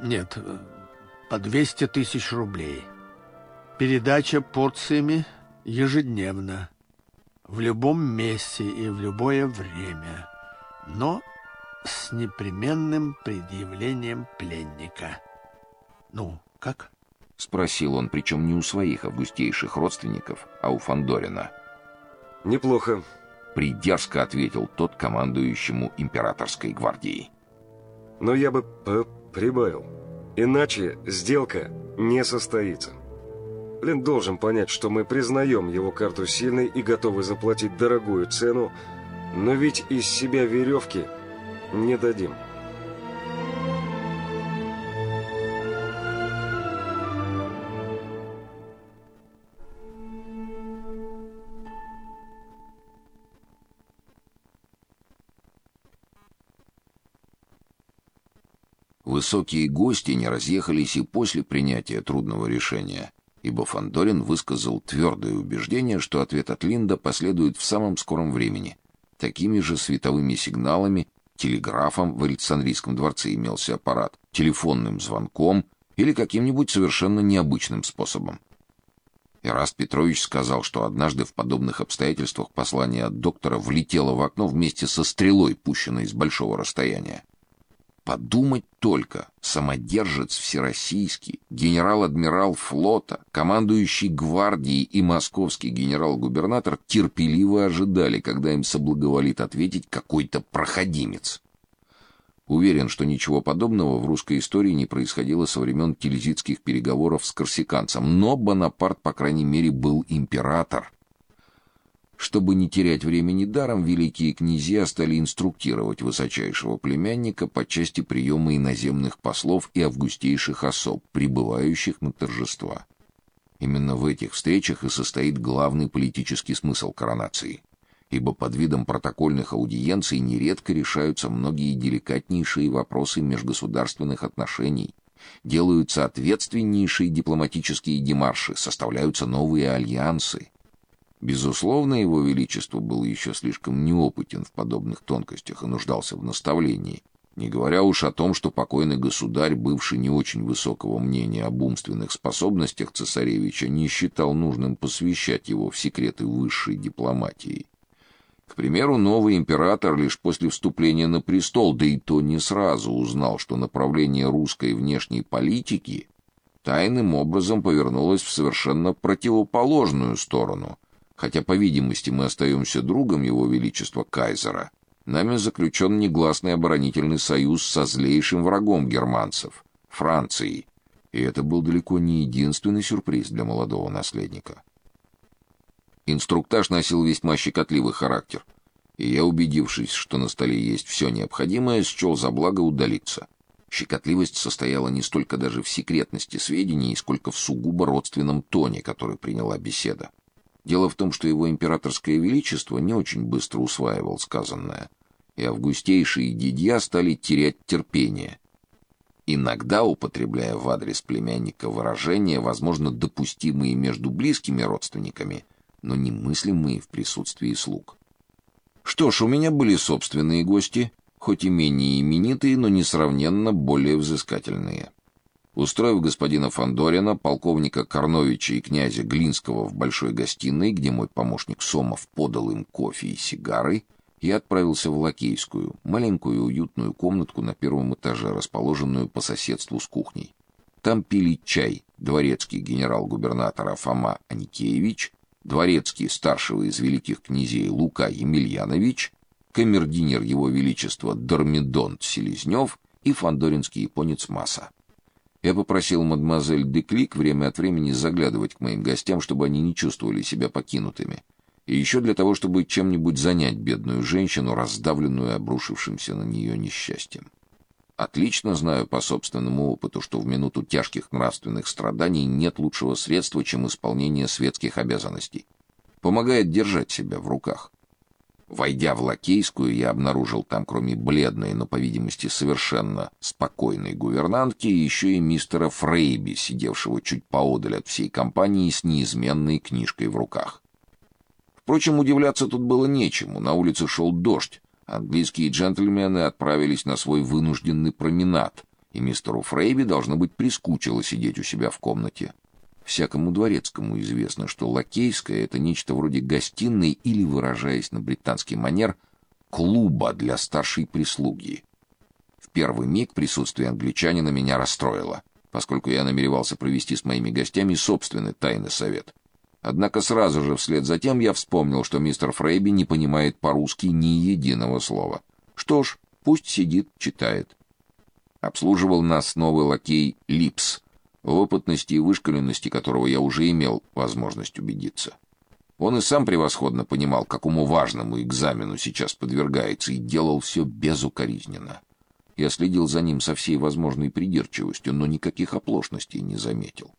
Нет, по 200 тысяч рублей. Передача порциями ежедневно, в любом месте и в любое время, но с непременным предъявлением пленника. Ну, как? — спросил он, причем не у своих августейших родственников, а у Фандорина. «Неплохо», — придерзко ответил тот командующему императорской гвардией. «Но я бы прибавил. Иначе сделка не состоится. Лин должен понять, что мы признаем его карту сильной и готовы заплатить дорогую цену, но ведь из себя веревки не дадим». Высокие гости не разъехались и после принятия трудного решения, ибо Фандорин высказал твердое убеждение, что ответ от Линда последует в самом скором времени. Такими же световыми сигналами, телеграфом в Александрийском дворце имелся аппарат, телефонным звонком или каким-нибудь совершенно необычным способом. Ираст Петрович сказал, что однажды в подобных обстоятельствах послание от доктора влетело в окно вместе со стрелой, пущенной с большого расстояния. Подумать только, самодержец всероссийский, генерал-адмирал флота, командующий гвардией и московский генерал-губернатор терпеливо ожидали, когда им соблаговолит ответить какой-то проходимец. Уверен, что ничего подобного в русской истории не происходило со времен тильзитских переговоров с корсиканцем, но Бонапарт, по крайней мере, был император, чтобы не терять времени даром, великие князья стали инструктировать высочайшего племянника по части приема иноземных послов и августейших особ, прибывающих на торжества. Именно в этих встречах и состоит главный политический смысл коронации, ибо под видом протокольных аудиенций нередко решаются многие деликатнейшие вопросы межгосударственных отношений, делаются ответственнейшие дипломатические демарши, составляются новые альянсы. Безусловно, его величество был еще слишком неопытен в подобных тонкостях и нуждался в наставлении. Не говоря уж о том, что покойный государь, бывший не очень высокого мнения об умственных способностях цесаревича, не считал нужным посвящать его в секреты высшей дипломатии. К примеру, новый император лишь после вступления на престол, да и то не сразу узнал, что направление русской внешней политики тайным образом повернулось в совершенно противоположную сторону, Хотя, по видимости, мы остаемся другом его величества кайзера, нами заключен негласный оборонительный союз со злейшим врагом германцев Францией. И это был далеко не единственный сюрприз для молодого наследника. Инструктаж носил весьма щекотливый характер, и я, убедившись, что на столе есть все необходимое, счел за благо удалиться. Щекотливость состояла не столько даже в секретности сведений, сколько в сугубо родственном тоне, который приняла беседа. Дело в том, что его императорское величество не очень быстро усваивал сказанное, и августейшие дидья стали терять терпение. Иногда, употребляя в адрес племянника выражения, возможно, допустимые между близкими родственниками, но немыслимые в присутствии слуг. Что ж, у меня были собственные гости, хоть и менее именитые, но несравненно более взыскательные. Устроив господина Фандорина, полковника Карновича и князя Глинского в большой гостиной, где мой помощник Сомов подал им кофе и сигары, я отправился в Лакейскую, маленькую уютную комнатку на первом этаже, расположенную по соседству с кухней. Там пили чай дворецкий генерал-губернатора Фома Аникеевич, дворецкий старшего из великих князей Лука Емельянович, камердинер его величества Дормидонт Селезнев и фандоринский японец Маса. Я попросил мадемуазель Деклик время от времени заглядывать к моим гостям, чтобы они не чувствовали себя покинутыми. И еще для того, чтобы чем-нибудь занять бедную женщину, раздавленную обрушившимся на нее несчастьем. Отлично знаю по собственному опыту, что в минуту тяжких нравственных страданий нет лучшего средства, чем исполнение светских обязанностей. Помогает держать себя в руках. Войдя в Лакейскую, я обнаружил там, кроме бледной, но, по видимости, совершенно спокойной гувернантки, еще и мистера Фрейби, сидевшего чуть поодаль от всей компании с неизменной книжкой в руках. Впрочем, удивляться тут было нечему. На улице шел дождь. Английские джентльмены отправились на свой вынужденный променад, и мистеру Фрейби должно быть прискучило сидеть у себя в комнате. Всякому дворецкому известно, что лакейская — это нечто вроде гостиной или, выражаясь на британский манер, клуба для старшей прислуги. В первый миг присутствие англичанина меня расстроило, поскольку я намеревался провести с моими гостями собственный тайный совет. Однако сразу же вслед за тем я вспомнил, что мистер Фрейби не понимает по-русски ни единого слова. Что ж, пусть сидит, читает. Обслуживал нас новый лакей Липс, в опытности и вышколенности которого я уже имел возможность убедиться. Он и сам превосходно понимал, какому важному экзамену сейчас подвергается, и делал все безукоризненно. Я следил за ним со всей возможной придирчивостью, но никаких оплошностей не заметил.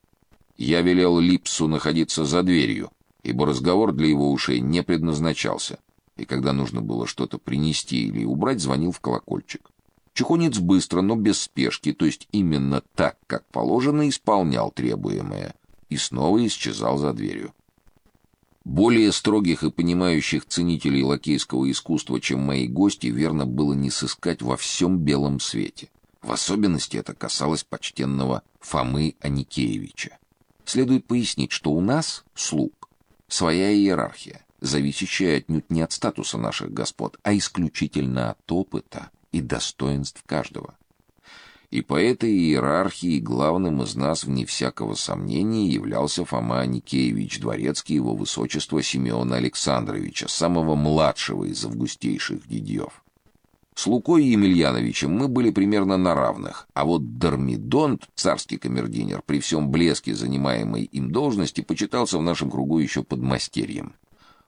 Я велел Липсу находиться за дверью, ибо разговор для его ушей не предназначался, и когда нужно было что-то принести или убрать, звонил в колокольчик. Чухонец быстро, но без спешки, то есть именно так, как положено, исполнял требуемое и снова исчезал за дверью. Более строгих и понимающих ценителей лакейского искусства, чем мои гости, верно было не сыскать во всем белом свете. В особенности это касалось почтенного Фомы Аникеевича. Следует пояснить, что у нас, слуг, своя иерархия, зависящая отнюдь не от статуса наших господ, а исключительно от опыта и достоинств каждого. И по этой иерархии главным из нас, вне всякого сомнения, являлся Фома Никеевич Дворецкий его высочества Симеона Александровича, самого младшего из августейших дядьев. С Лукой Емельяновичем мы были примерно на равных, а вот Дормидонт, царский камердинер, при всем блеске занимаемой им должности, почитался в нашем кругу еще подмастерьем.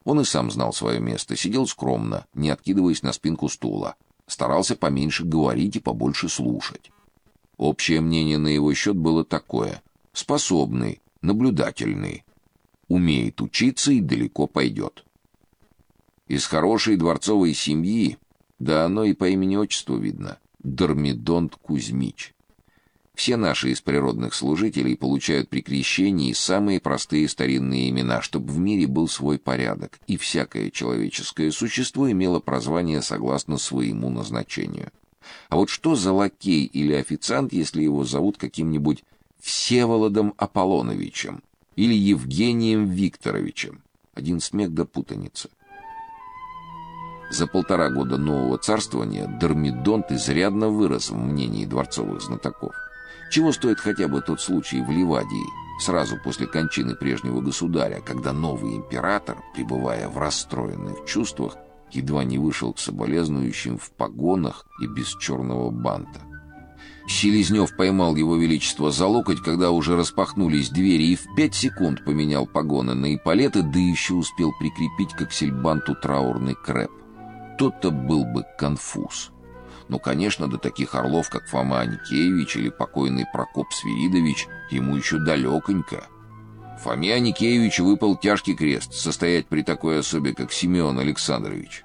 Он и сам знал свое место, сидел скромно, не откидываясь на спинку стула, старался поменьше говорить и побольше слушать. Общее мнение на его счет было такое: способный, наблюдательный, умеет учиться и далеко пойдет. Из хорошей дворцовой семьи, да оно и по имени-отчеству видно, Дормидонт Кузьмич. Все наши из природных служителей получают при крещении самые простые старинные имена, чтобы в мире был свой порядок, и всякое человеческое существо имело прозвание согласно своему назначению. А вот что за лакей или официант, если его зовут каким-нибудь Всеволодом Аполлоновичем или Евгением Викторовичем? Один смех до путаницы. За полтора года нового царствования Дормидонт изрядно вырос в мнении дворцовых знатоков. Чего стоит хотя бы тот случай в Ливадии, сразу после кончины прежнего государя, когда новый император, пребывая в расстроенных чувствах, едва не вышел к соболезнующим в погонах и без черного банта. Селезнев поймал его величество за локоть, когда уже распахнулись двери, и в пять секунд поменял погоны на эполеты, да еще успел прикрепить к аксельбанту траурный крэп. Тот-то был бы конфуз. Но, конечно, до таких орлов, как Фома Аникеевич или покойный Прокоп Свиридович, ему еще далеконько. Фоме Аникеевичу выпал тяжкий крест состоять при такой особе, как Семен Александрович.